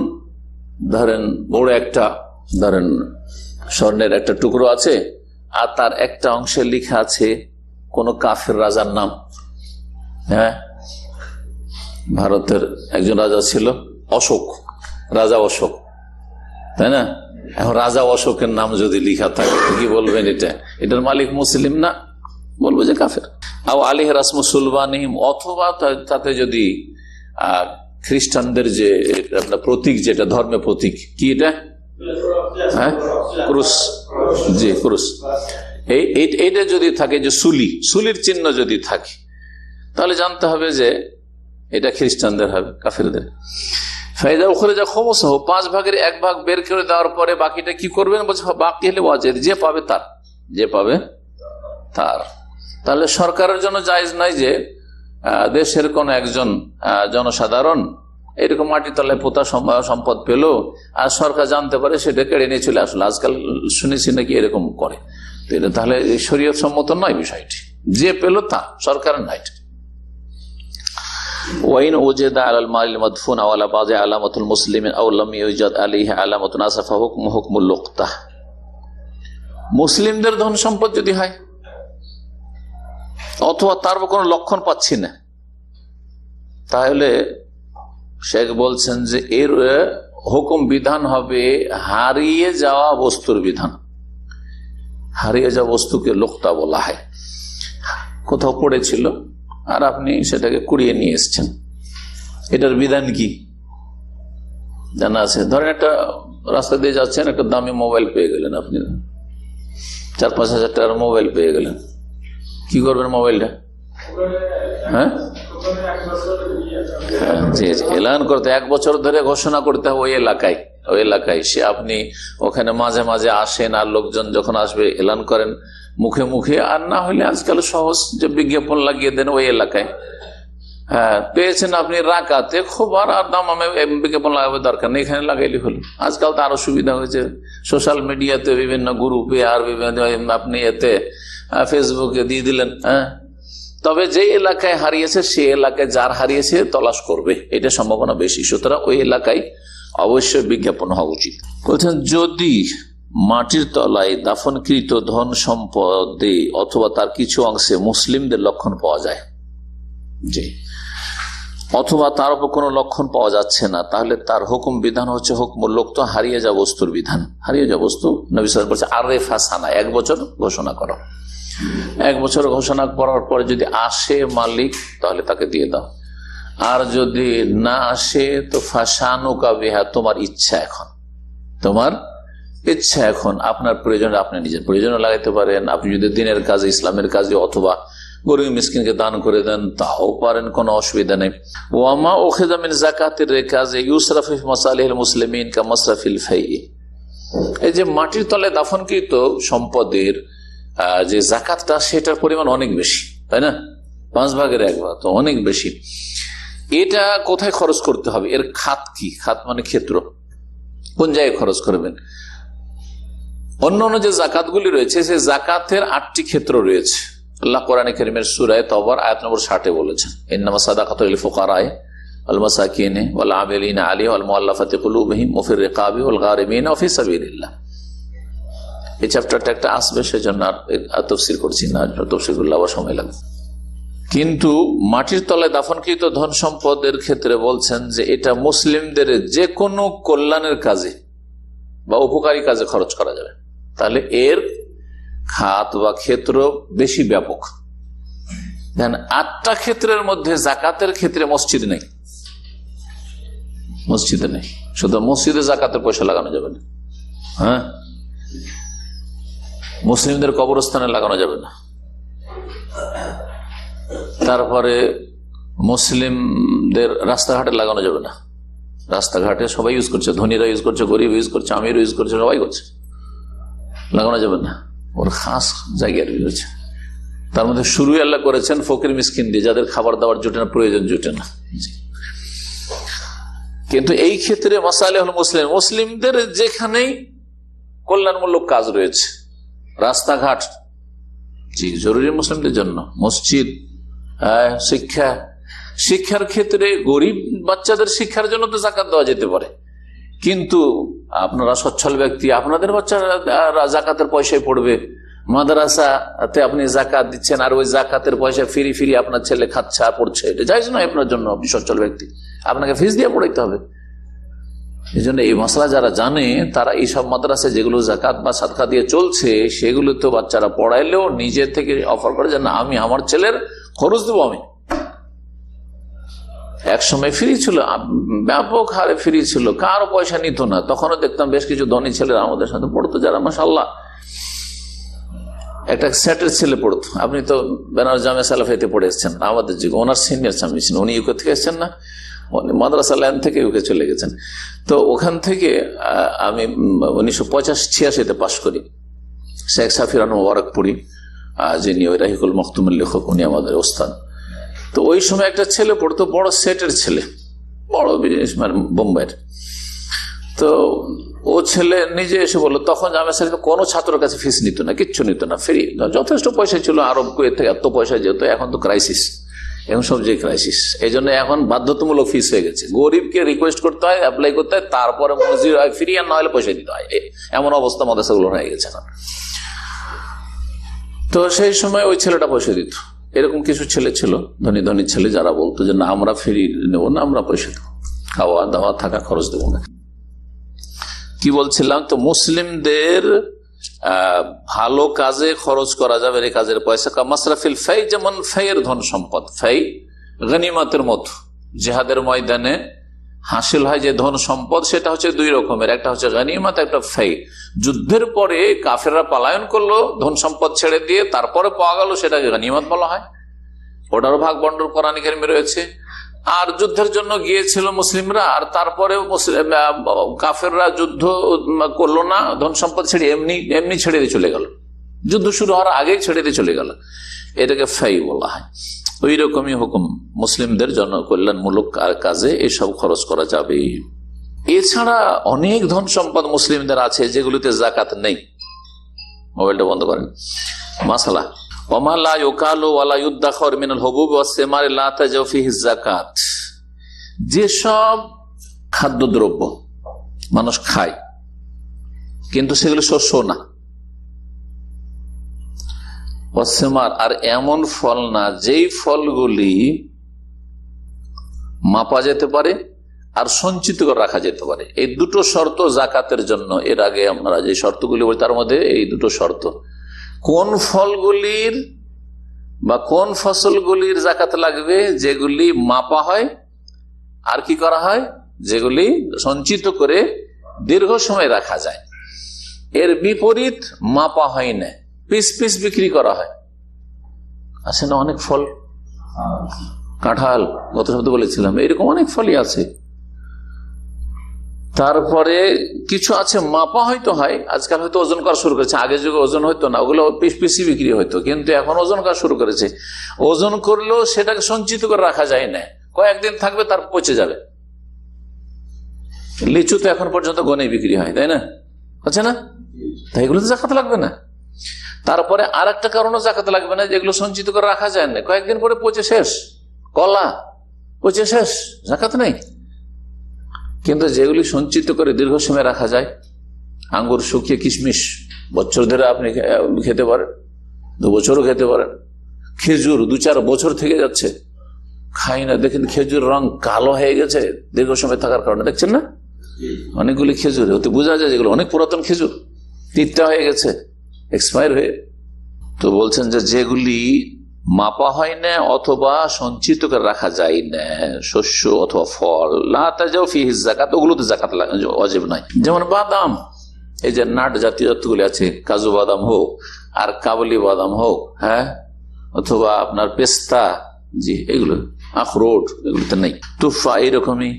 ধরেন, বড় একটা, ধরেন স্বর্ণের একটা টুকরো আছে, আর তার একটা অংশে লিখা আছে কোন কাফের রাজার নাম। হ্যাঁ? ভারতের একজন রাজা ছিল, অশোক, রাজা অশোক। তাই না? এখন রাজা অশোকের নাম যদি লিখা থাকে কি বলবেন এটা? এটার মালিক মুসলিম না? বলব যে কাফের। আও আলিহ রাসমুসুলবানিম অথবা তাতে যদি খ্রিস্টানদের যে প্রতীক যেটা, ধর্মের প্রতীক, কি এটা? হ্যাঁ? ক্রুশ। জি, ক্রুশ। এইটা যদি থাকে যে সুলি, সুলির চিহ্ন যদি থাকে, তাহলে জানতে হবে যে এটা খ্রিস্টানদের হবে, কাফেরদের। ওখানে যা হোক পাঁচ ভাগের এক ভাগ বের করে দেওয়ার পরে বাকিটা কি করবেন? বাকি হলে ওয়াজেদ যে পাবে তার, যে পাবে তার। তাহলে সরকারের জন্য জায়জ নয় যে দেশের কোন একজন জনসাধারণ এরকম মাটির তলায় পোতা সম্পদ পেল, আর সরকার জানতে পারে সেটা কেড়ে নিয়ে চলে আসলো। আজকাল শুনেছি নাকি এরকম করে। তাহলে শরীয়ত সম্মত নয় বিষয়টি। যে পেল তা সরকারের নাই। ওয়াইন আল মদফুন আওয়ালা বাজে আসাফা মুসলিমদের ধন সম্পদ যদি হয়, অথবা তার কোনো লক্ষণ পাচ্ছি না, তাহলে শেখ বলছেন যে এর হুকুম বিধান হবে হারিয়ে যাওয়া বস্তুর বিধান। হারিয়ে যাওয়া বস্তুকে লোকটা বলা হয়। কোথাও পড়েছিল আর আপনি সেটাকে কুড়িয়ে নিয়ে এসছেন। এটার বিধান কি? জানা আছে। ধরেন একটা রাস্তা দিয়ে যাচ্ছেন, একটা দামি মোবাইল পেয়ে গেলেন আপনি। চার পাঁচ হাজার টাকার মোবাইল পেয়ে গেলেন। কি করবেন মোবাইলটা? হ্যাঁ? জি জি। এলান করতে এক বছর ধরে ঘোষণা করতে হবে ওই এলাকায় ওই এলাকায়। সে আপনি ওখানে মাঝে মাঝে আসেন আর লোকজন যখন আসবে, এলান করেন মুখে মুখে। আর না হলে আজকাল সহজ যে বিজ্ঞাপন লাগিয়ে দেন ওই এলাকায়। হ্যাঁ পেয়েছেন আপনি রাকাতে, খুব আর দাম আমি বিজ্ঞাপন লাগাবে দরকার নেই, এখানে লাগাইলে হলো। আজকাল তো আরও সুবিধা হয়েছে। সোশ্যাল মিডিয়াতে বিভিন্ন গ্রুপে আর বিভিন্ন আপনি এতে ফেসবুকে দিয়ে দিলেন হ্যাঁ। তবে যে এলাকায় হারিয়েছে সে এলাকায় যার হারিয়েছে তলাশ করবে। এটা সম্ভাবনা বেশি। সুতরাং ওই এলাকায় অবশ্যই বিজ্ঞাপন হওয়া উচিত। বলছেন, যদি মাটির তলায় দাফনকৃত ধন সম্পদে অথবা তার কিছু অংশে মুসলিমদের লক্ষণ পাওয়া যায়, জি, অথবা তার উপর কোনো লক্ষণ পাওয়া যাচ্ছে না, তাহলে তার হুকুম বিধান হচ্ছে হুকুম লোক তো হারিয়ে যা বস্তুর বিধান। হারিয়ে যা বস্তু নবিসাল বলছে আর রে ফাসানা, এক বছর ঘোষণা করো। এক বছর ঘোষণা করার পরে যদি আসে মালিক, তাহলে তাকে দিয়ে দাও। আর যদি না আসে, তো ফাঁসানো কাবিহা তোমার ইচ্ছা এখন। তোমার ইচ্ছা এখন, আপনার প্রয়োজনে, আপনি নিজের প্রয়োজনে লাগাইতে পারেন। আপনি যদি দিনের কাজে, ইসলামের কাজে, অথবা গরিব মিসকিনকে দান করে দেন, তাও পারেন, কোনো অসুবিধা নেই। ওয়ামা ওখেদামিন জাকাতের কাজে ইউসরাফিফ মাসালিল মুসলিমিন কা মসরাফিল ফাই এই যে মাটির তলে দাফনকৃত সম্পদের যে জাকাতটা সেটার পরিমাণ অনেক বেশি, তাই না? পাঁচ ভাগের এক ভাগ, তো অনেক বেশি। এটা কোথায় খরচ করতে হবে? এর খাত কি? খাত মানে ক্ষেত্র। কোন জায়গায় খরচ করবেন? অন্য অন্য যে জাকাতগুলি রয়েছে, সে জাকাতের আটটি ক্ষেত্র রয়েছে। আল্লাহ কোরআন করিমের সুরায় তবর আয়াত নম্বর ষাটে বলেছেন, ইন্নামা সাদাকাত ফোকারায় আলমাসাকিনে ওয়াল আমিলিন আলী ওয়াল মুআল্লাফাতি কুলুবহিম ওফির রিকাবি ওয়াল গারিমিন ফি সাবিলিল্লাহ। এই চ্যাপ্টারটা একটা আসবে, সেজন্য আর তফসির করছি না তফসির করলে আবার সময় লাগবে। কিন্তু মাটির তলায় দাফনকৃত ধন সম্পদের ক্ষেত্রে বলছেন যে এটা মুসলিমদের যে কোনো কল্যাণের কাজে বা উপকারী কাজে খরচ করা যাবে। তাহলে এর খাত বা ক্ষেত্র বেশি ব্যাপক। দেখেন, আটটা ক্ষেত্রের মধ্যে জাকাতের ক্ষেত্রে মসজিদ নেই। মসজিদে নেই। শুধু মসজিদে জাকাতের পয়সা লাগানো যাবে না। হ্যাঁ? মুসলিমদের কবরস্থানে লাগানো যাবে না। তারপরে মুসলিমদের রাস্তাঘাটে লাগানো যাবে না। রাস্তাঘাটে সবাই ইউজ করছে, ধনীরা ইউজ করছে গরিব ইউজ করছে আমির ইউজ করছে, সবাই করছে। লাগানো যাবে না। ওর খাস জায়গায় রয়েছে তার মধ্যে শুরুই আল্লাহ করেছেন ফকির মিসকিন দিয়ে, যাদের খাবার দাবার জুটে না, প্রয়োজন জুটে না। কিন্তু এই ক্ষেত্রে মাসালে হল মুসলিম, মুসলিমদের যেখানেই কল্যাণমূলক কাজ রয়েছে রাস্তাঘাট। জি, জরুরি মুসলিমদের জন্য। মসজিদ শিক্ষা। শিক্ষার ক্ষেত্রে গরিব বাচ্চাদের শিক্ষার জন্য তো জাকাত দেওয়া যেতে পারে। কিন্তু আপনারা সচ্ছল ব্যক্তি, আপনাদের বাচ্চারা জাকাতের পয়সায় পড়বে। মাদ্রাসাতে আপনি জাকাত দিচ্ছেন আর ওই জাকাতের পয়সা ফিরি ফিরি আপনার ছেলে খাচ্ছা পড়ছে। এটা যাইজ নয় আপনার জন্য, আপনি সচ্ছল ব্যক্তি। আপনাকে ফিস দিয়ে পড়াইতে হবে। এই জন্য এই মশলা যারা জানে, তারা এইসব মাদ্রাসা যেগুলো জাকাত বা সাদকা দিয়ে চলছে, সেগুলো তো বাচ্চারা পড়াইলেও নিজের থেকে অফার করে যে, না, আমি আমার ছেলের খরচ দেবো আমি। এক সময় ফ্রি ছিল ব্যাপক হারে ফ্রি ছিল, কারও পয়সা নিত না। তখনও দেখতাম বেশ কিছু ধনী ছেলেরা আমাদের সাথে পড়তো, যারা মাসাল্লাহ একটা সেটের ছেলে পড়তো। আপনি তো বেনার জামে সালাফাইতে পড়ে এসছেন, আমাদের যুগে, ওনার সিনিয়র স্বামী ছিলেন, উনি ইউকে থেকে এসছেন না? মাদ্রাসা লাইন থেকে ইউকে চলে গেছেন। তো ওখান থেকে আমি উনিশশো পঁচাশি ছিয়াশিতে পাশ করি। শেখ সাফিরান মোবারক যিনি ওই রাহিকুল মখতুমের লেখক, উনি আমাদের ওস্তাদ। তো ওই সময় একটা ছেলে পড়তো, বড় সেটের ছেলে, বড় বিজনেসম্যান বোম্বাইয়ের। তো ও ছেলে নিজে এসে বলল, তখন জামা সাহেব কোনো ছাত্রের কাছে ফিস নিত না, কিচ্ছু নিত না ফ্রি যথেষ্ট পয়সা ছিল, আরব কুয়েত থেকে এত পয়সা যেত, এখন তো ক্রাইসিস এখন সবজি ক্রাইসিস এই জন্য এখন বাধ্যতামূলক ফিস হয়ে গেছে। গরিবকে রিকোয়েস্ট করতে হয় অ্যাপ্লাই করতে হয়, তারপরে মসজিদ হয় ফ্রি আর না হলে পয়সা দিতে হয়। এমন অবস্থা মাদ্রাসাগুলো হয়ে গেছে এখন। তো সেই সময় ওই ছেলেটা পয়সা দিত। এরকম কিছু ছেলে ছিল, ধনী ধনী ছেলে, যারা বলতো যে, না, আমরা ফ্রি নেব না, আমরা পয়সা দেবো। খাওয়া দাওয়া থাকা খরচ দেবো না। কি বলছিলাম? তো মুসলিমদের ভালো কাজে খরচ করা যাবে এই কাজের পয়সা মাসরাফিল ফাই যেমন ফাইয়ের ধন সম্পদ, ফাই গনিমাতের মতো জেহাদের ময়দানে হাসিল হয় যে ধন সম্পদ, সেটা হচ্ছে দুই রকমের, একটা হচ্ছে গানিমাত, একটা ফাই। যুদ্ধের পরে কাফেররা পালায়ন করল, ধন সম্পদ ছেড়ে দিয়ে, তারপরে পাওয়া গেল সেটাকে গানিমাত বলা হয়। ওটারও ভাগ বন্ডর কোরআনিকের রয়েছে। আর যুদ্ধের জন্য গিয়েছিল মুসলিমরা, আর তারপরে কাফেররা যুদ্ধ করল না, ধন সম্পদ ছেড়ে এমনি এমনি ছেড়ে দিয়ে চলে গেল। যুদ্ধ শুরু হওয়ার আগেই ছেড়ে দিয়ে চলে গেল। এটাকে ফাই বলা হয়। ওই রকমই হুকুম মুসলিমদের জনকল্যাণমূলক কাজে এসব খরচ করা যাবে। এছাড়া অনেক ধন সম্পদ মুসলিমদের আছে যেগুলিতে জাকাত নেই। মোবাইলটা বন্ধ করেন। মাসালা যেসব খাদ্যদ্রব্য মানুষ খায়, কিন্তু সেগুলো শস্য না। অসেমার আর এমন ফল না, যেই ফলগুলি মাপা যেতে পারে আর সঞ্চিত করে রাখা যেতে পারে। এই দুটো শর্ত জাকাতের জন্য। এর আগে আমরা যে শর্তগুলি বলি, তার মধ্যে এই দুটো শর্ত। কোন ফলগুলির বা কোন ফসলগুলির জাকাত লাগবে যেগুলি মাপা হয় আর কি করা হয়? যেগুলি সঞ্চিত করে দীর্ঘ সময় রাখা যায়। এর বিপরীত মাপা হয় না। পিস পিস বিক্রি করা হয়। আছে না অনেক ফল? কাঁঠাল গত শব্দ বলেছিলাম এরকম অনেক ফলই আছে। তারপরে কিছু আছে, মাপা হয়তো হয়, আজকাল হয়তো ওজন করা শুরু করেছে। আগে যুগে ওজন হইতো না, ওগুলো পিস বিক্রি হইতো, কিন্তু এখন ওজন করা শুরু করেছে। ওজন করলেও সেটাকে সঞ্চিত করে রাখা যায় না। কয়েকদিন থাকবে, তার পচে যাবে। লিচু তো এখন পর্যন্ত গনে বিক্রি হয়, তাই না? হচ্ছে না? তাই এগুলো তো জাকাত লাগবে না। তারপরে আর একটা কারণও জাকাতে লাগবে না যেগুলো সঞ্চিত করে রাখা যায় না। কয়েকদিন পরে পচে শেষ। কলা, পচে শেষ, জাকাত নেই। কিন্তু যেগুলি সঞ্চিত করে দীর্ঘ সময় রাখা যায়, আঙ্গুর, শুকিয়ে কিশমিশ, বছর ধরে আপনি খেতে পারেন, দু বছরও খেতে পারেন। খেজুর দু চার বছর থেকে যাচ্ছে। খাই না, দেখেন খেজুর রং কালো হয়ে গেছে দীর্ঘ সময় থাকার কারণে, দেখছেন না? অনেকগুলি খেজুর ওতে বোঝা যায় যেগুলো অনেক পুরাতন খেজুর। তিতটা হয়ে গেছে এক্সপায়ার হয়ে। তো বলছেন যে যেগুলি মাপা হয় না অথবা সঞ্চিত করে রাখা যায় না, শস্য অথবা ফল। জাকাত ওগুলো তো জাকাত অজেব নাই যেমন বাদাম, এই যে নাট জাতীয় যতগুলি আছে, কাজু বাদাম হোক আর কাবলি বাদাম হোক হ্যাঁ? অথবা আপনার পেস্তা, জি, এগুলো, আখরোট, এগুলোতে নেই। তুফা এইরকমই,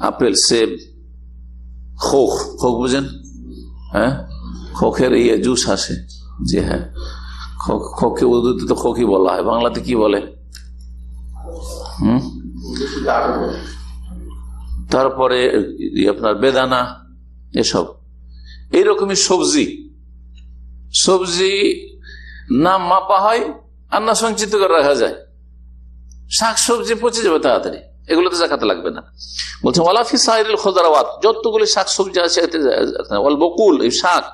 আপেল সেব, খোখ খোখ বুঝেন? হ্যাঁ? খোখের ইয়ে জুস আসে, জি হ্যাঁ। খোকে উর্দুতে তো খোকি বলা হয়, বাংলাতে কি বলে? হম? তারপরে আপনার বেদানা, এসব। এইরকমই সবজি। সবজি না মাপা হয়, আর না সঞ্চিত করে রাখা যায়। শাক সবজি পচে যাবে তাড়াতাড়ি। এগুলো তো জাকাতে লাগবে না। বলছে ওয়ালাফি সাহিরুল খোদারাবাদ যতগুলি শাক সবজি আছে বকুল, এই শাক।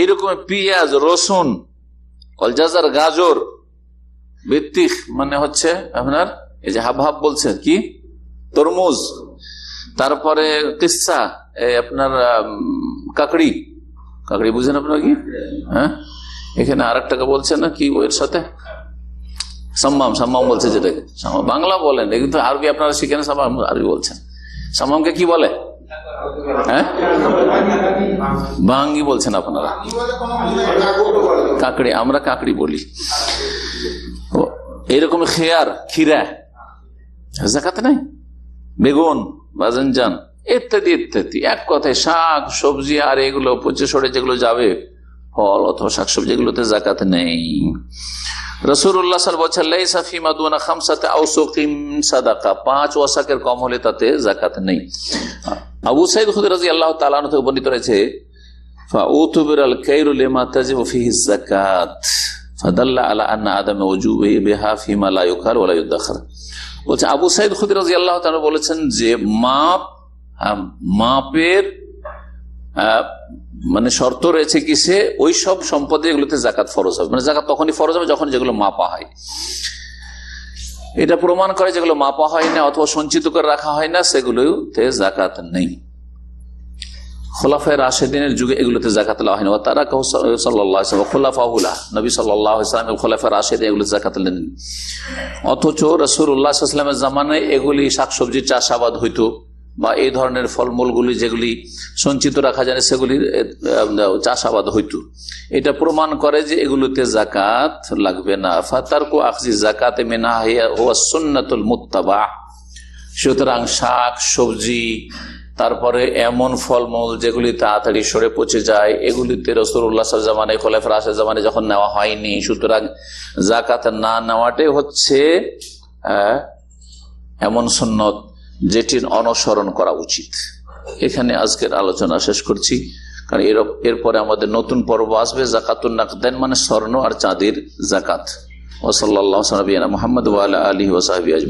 এইরকম পিঁয়াজ, রসুন অলজাজার গাজর ভিত্তিক মানে হচ্ছে আপনার এই যে হাব হাব বলছে কি? তরমুজ, তারপরে কিসা আপনার কাকড়ি। কাকড়ি বুঝেন আপনার কি? হ্যাঁ? এখানে আর টাকা বলছে না, কি এর সাথে? সাম্মাম সাম্মাম বলছে যেটাকে। বাংলা বলেন কিন্তু আরবি আপনারা শিখেন আরবি বলছেন। সাম্মামকে কি বলে? হ্যাঁ? বাঙ্গি বলছেন আপনারা। কাকড়ি, আমরা কাকড়ি বলি। এইরকম খেয়ার খিরা জাকাত নাই? বেগুন বাজনজান ইত্যাদি ইত্যাদি। এক কথায় শাক, সবজি আর এগুলো পচে সরে যেগুলো যাবে, ফল অথবা শাকসবজি এগুলোতে জাকাত নেই। রসুল্লাহ বলছেন পাঁচ ওয়াসাকের কম হলে তাতে জাকাত নেই। আবু সাইদ খুদ রাজি আল্লাহ তালান থেকে বর্ণিত রয়েছে আবু সাইদ খুদ রাজি আল্লাহ বলেছেন যে, মাপ মাপের মানে শর্ত রয়েছে কিসে? ওই সব সম্পদে এগুলোতে জাকাত ফরজ হবে। মানে জাকাত তখনই ফরজ হবে যখন যেগুলো মাপা হয়। এটা প্রমাণ করে যেগুলো মাপা হয় না অথবা সঞ্চিত করে রাখা হয় না, সেগুলোতে জাকাত নেই। খোলাফের রাশেদিনের যুগে এগুলোতে জাকাত হয় না। তারা সাল্লাহ খোলাফাহুলা নবী সাল্লাহ খোলাফের রাশেদ এগুলো জাকাত নেন অথচ রসুল্লাহামের জামানে এগুলি শাকসবজির চাষাবাদ হইতো। বা এই ধরনের ফলমূলগুলি যেগুলি সঞ্চিত রাখা যায় সেগুলির চাষাবাদ হইতো। এটা প্রমাণ করে যে এগুলোতে জাকাত লাগবে না। ফাতারকু আকজি জাকাতে মেনা সুন্নাতুল মুত্তাবা সুতরাং শাক, সবজি, তারপরে এমন ফলমূল যেগুলি তাড়াতাড়ি সরে পচে যায়, এগুলিতে রসুল্লাহ জামানে খোলাফের আসার জামানে যখন নেওয়া হয়নি, সুতরাং জাকাত না নেওয়াটাই হচ্ছে এমন সন্ন্যত যেটির অনুসরণ করা উচিত। এখানে আজকের আলোচনা শেষ করছি। কারণ এর এরপরে আমাদের নতুন পর্ব আসবে জাকাতুল নাকদেন মানে স্বর্ণ আর চাঁদির জাকাত। ওসল্লা মোহাম্মদ আলী ওসাহাবি